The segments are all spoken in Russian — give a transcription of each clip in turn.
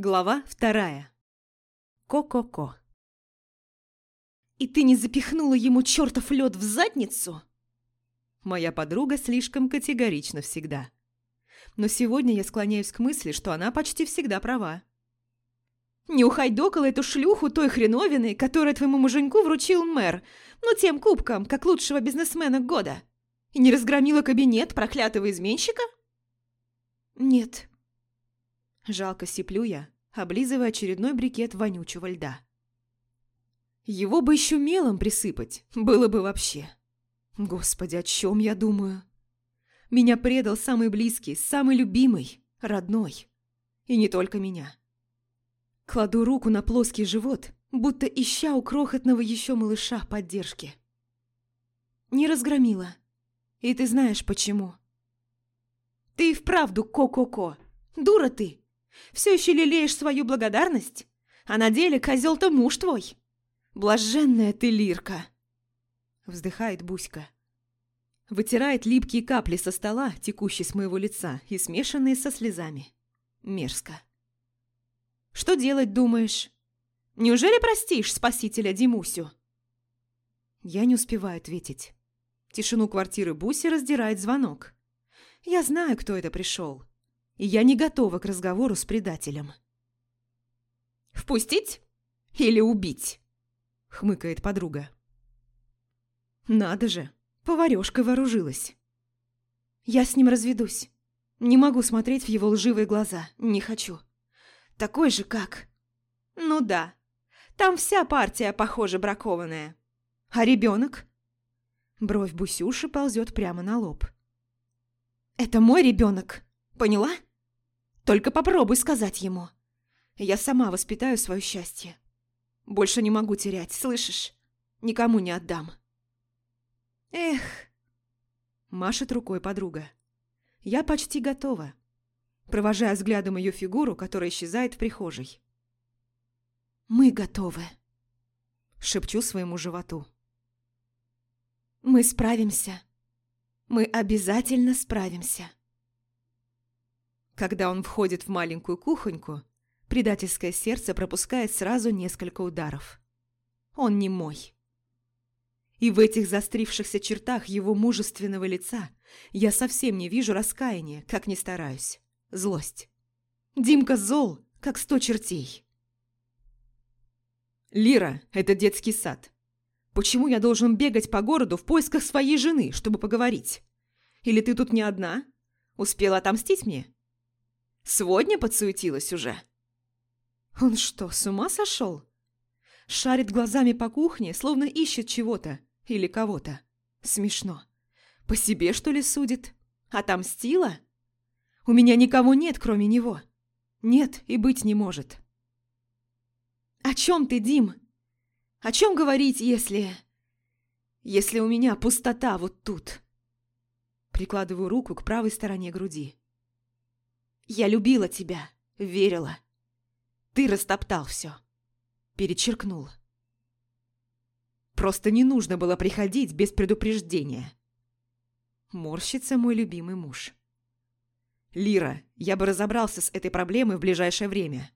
Глава вторая. Ко-ко-ко. «И ты не запихнула ему чертов лед в задницу?» Моя подруга слишком категорична всегда. Но сегодня я склоняюсь к мысли, что она почти всегда права. «Не ухайдокала эту шлюху той хреновины, которую твоему муженьку вручил мэр, ну тем кубком, как лучшего бизнесмена года. И не разгромила кабинет проклятого изменщика?» «Нет», Жалко сиплю я, облизывая очередной брикет вонючего льда. Его бы еще мелом присыпать, было бы вообще. Господи, о чем я думаю? Меня предал самый близкий, самый любимый, родной. И не только меня. Кладу руку на плоский живот, будто ища у крохотного еще малыша поддержки. Не разгромила. И ты знаешь почему. Ты и вправду ко-ко-ко. Дура ты. Все еще лелеешь свою благодарность? А на деле козел-то муж твой. Блаженная ты, Лирка!» Вздыхает Буська. Вытирает липкие капли со стола, текущие с моего лица и смешанные со слезами. Мерзко. «Что делать, думаешь? Неужели простишь спасителя Димусю?» Я не успеваю ответить. Тишину квартиры Буси раздирает звонок. Я знаю, кто это пришел и я не готова к разговору с предателем. «Впустить или убить?» — хмыкает подруга. «Надо же, поварешка вооружилась. Я с ним разведусь. Не могу смотреть в его лживые глаза, не хочу. Такой же, как... Ну да, там вся партия, похоже, бракованная. А ребенок? Бровь Бусюши ползет прямо на лоб. «Это мой ребенок, поняла?» Только попробуй сказать ему. Я сама воспитаю свое счастье. Больше не могу терять, слышишь? Никому не отдам. Эх, машет рукой подруга. Я почти готова. Провожая взглядом ее фигуру, которая исчезает в прихожей. Мы готовы. Шепчу своему животу. Мы справимся. Мы обязательно справимся. Когда он входит в маленькую кухоньку, предательское сердце пропускает сразу несколько ударов. Он не мой. И в этих застрившихся чертах его мужественного лица я совсем не вижу раскаяния, как ни стараюсь. Злость. Димка зол, как сто чертей. «Лира, это детский сад. Почему я должен бегать по городу в поисках своей жены, чтобы поговорить? Или ты тут не одна? Успела отомстить мне?» Сегодня подсуетилась уже?» «Он что, с ума сошел?» Шарит глазами по кухне, словно ищет чего-то или кого-то. Смешно. По себе, что ли, судит? Отомстила? У меня никого нет, кроме него. Нет и быть не может. «О чем ты, Дим? О чем говорить, если... Если у меня пустота вот тут?» Прикладываю руку к правой стороне груди. Я любила тебя, верила. Ты растоптал все. Перечеркнул. Просто не нужно было приходить без предупреждения. Морщится мой любимый муж. Лира, я бы разобрался с этой проблемой в ближайшее время.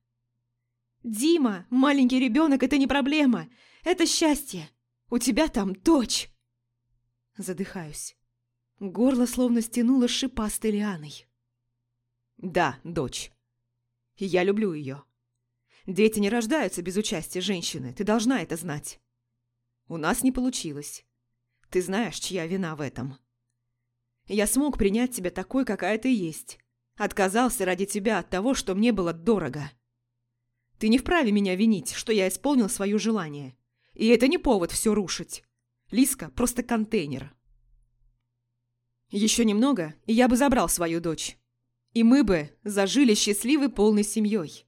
Дима, маленький ребенок – это не проблема. Это счастье. У тебя там дочь. Задыхаюсь. Горло словно стянуло шипастой лианой. Да, дочь. я люблю ее. Дети не рождаются без участия женщины, ты должна это знать. У нас не получилось. Ты знаешь, чья вина в этом. Я смог принять тебя такой, какая ты есть. Отказался ради тебя от того, что мне было дорого. Ты не вправе меня винить, что я исполнил свое желание. И это не повод все рушить. Лиска просто контейнер. Еще немного, и я бы забрал свою дочь. И мы бы зажили счастливой полной семьей.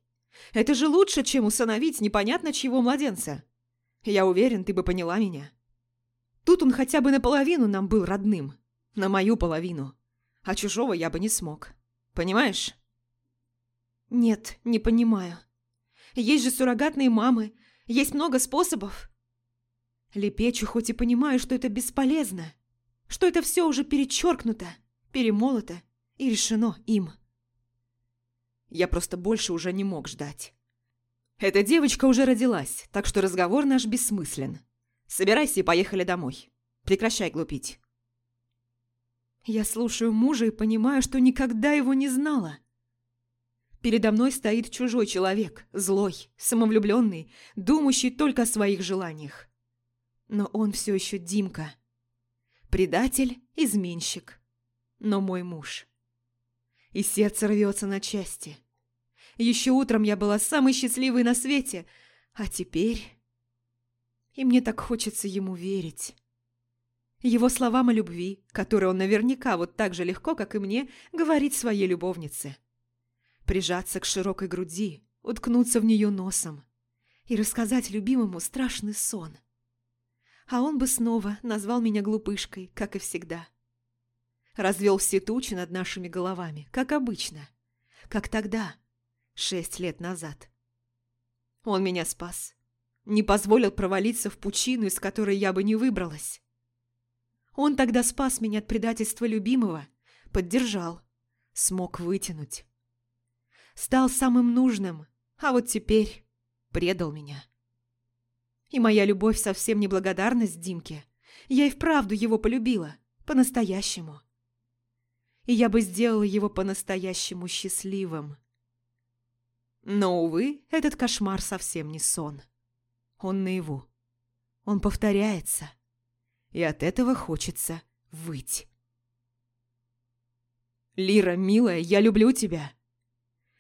Это же лучше, чем усыновить непонятно чьего младенца. Я уверен, ты бы поняла меня. Тут он хотя бы наполовину нам был родным. На мою половину. А чужого я бы не смог. Понимаешь? Нет, не понимаю. Есть же суррогатные мамы. Есть много способов. Лепечу, хоть и понимаю, что это бесполезно. Что это все уже перечеркнуто, перемолото и решено им. Я просто больше уже не мог ждать. Эта девочка уже родилась, так что разговор наш бессмыслен. Собирайся и поехали домой. Прекращай глупить. Я слушаю мужа и понимаю, что никогда его не знала. Передо мной стоит чужой человек, злой, самовлюбленный, думающий только о своих желаниях. Но он все еще Димка. Предатель, изменщик. Но мой муж. И сердце рвется на части. Еще утром я была самой счастливой на свете, а теперь... И мне так хочется ему верить. Его словам о любви, которые он наверняка вот так же легко, как и мне, говорит своей любовнице прижаться к широкой груди, уткнуться в нее носом и рассказать любимому страшный сон. А он бы снова назвал меня глупышкой, как и всегда. Развел все тучи над нашими головами, как обычно, как тогда, шесть лет назад. Он меня спас, не позволил провалиться в пучину, из которой я бы не выбралась. Он тогда спас меня от предательства любимого, поддержал, смог вытянуть стал самым нужным, а вот теперь предал меня. И моя любовь совсем не благодарность Димке. Я и вправду его полюбила, по-настоящему. И я бы сделала его по-настоящему счастливым. Но, увы, этот кошмар совсем не сон. Он наяву. Он повторяется. И от этого хочется выть. «Лира, милая, я люблю тебя!»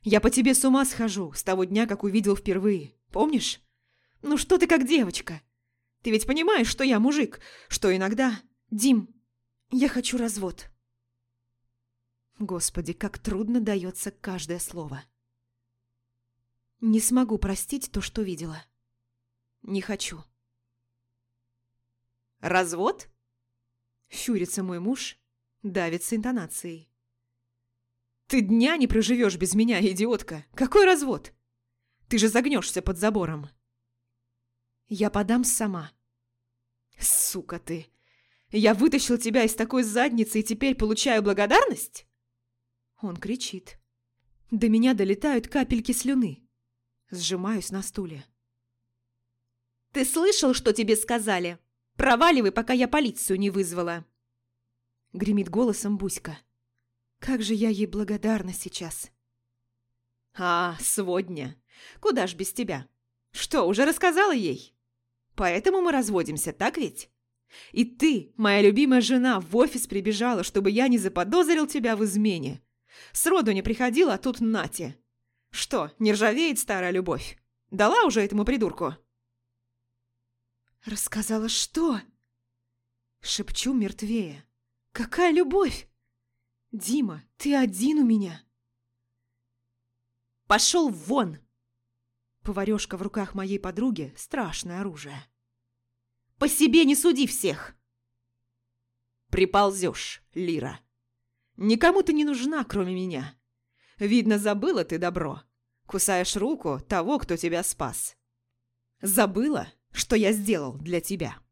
Я по тебе с ума схожу с того дня, как увидел впервые. Помнишь? Ну что ты как девочка? Ты ведь понимаешь, что я мужик, что иногда... Дим, я хочу развод. Господи, как трудно дается каждое слово. Не смогу простить то, что видела. Не хочу. Развод? Щурится мой муж, давится интонацией. Ты дня не проживешь без меня, идиотка. Какой развод? Ты же загнешься под забором. Я подам сама. Сука ты. Я вытащил тебя из такой задницы и теперь получаю благодарность? Он кричит. До меня долетают капельки слюны. Сжимаюсь на стуле. Ты слышал, что тебе сказали? Проваливай, пока я полицию не вызвала. Гремит голосом Буська. Как же я ей благодарна сейчас. А, сводня. Куда ж без тебя? Что, уже рассказала ей? Поэтому мы разводимся, так ведь? И ты, моя любимая жена, в офис прибежала, чтобы я не заподозрил тебя в измене. Сроду не приходила, а тут нате. Что, не ржавеет старая любовь? Дала уже этому придурку?» «Рассказала что?» Шепчу мертвее. «Какая любовь?» «Дима, ты один у меня!» «Пошел вон!» Поварешка в руках моей подруги – страшное оружие. «По себе не суди всех!» «Приползешь, Лира. Никому ты не нужна, кроме меня. Видно, забыла ты добро. Кусаешь руку того, кто тебя спас. Забыла, что я сделал для тебя».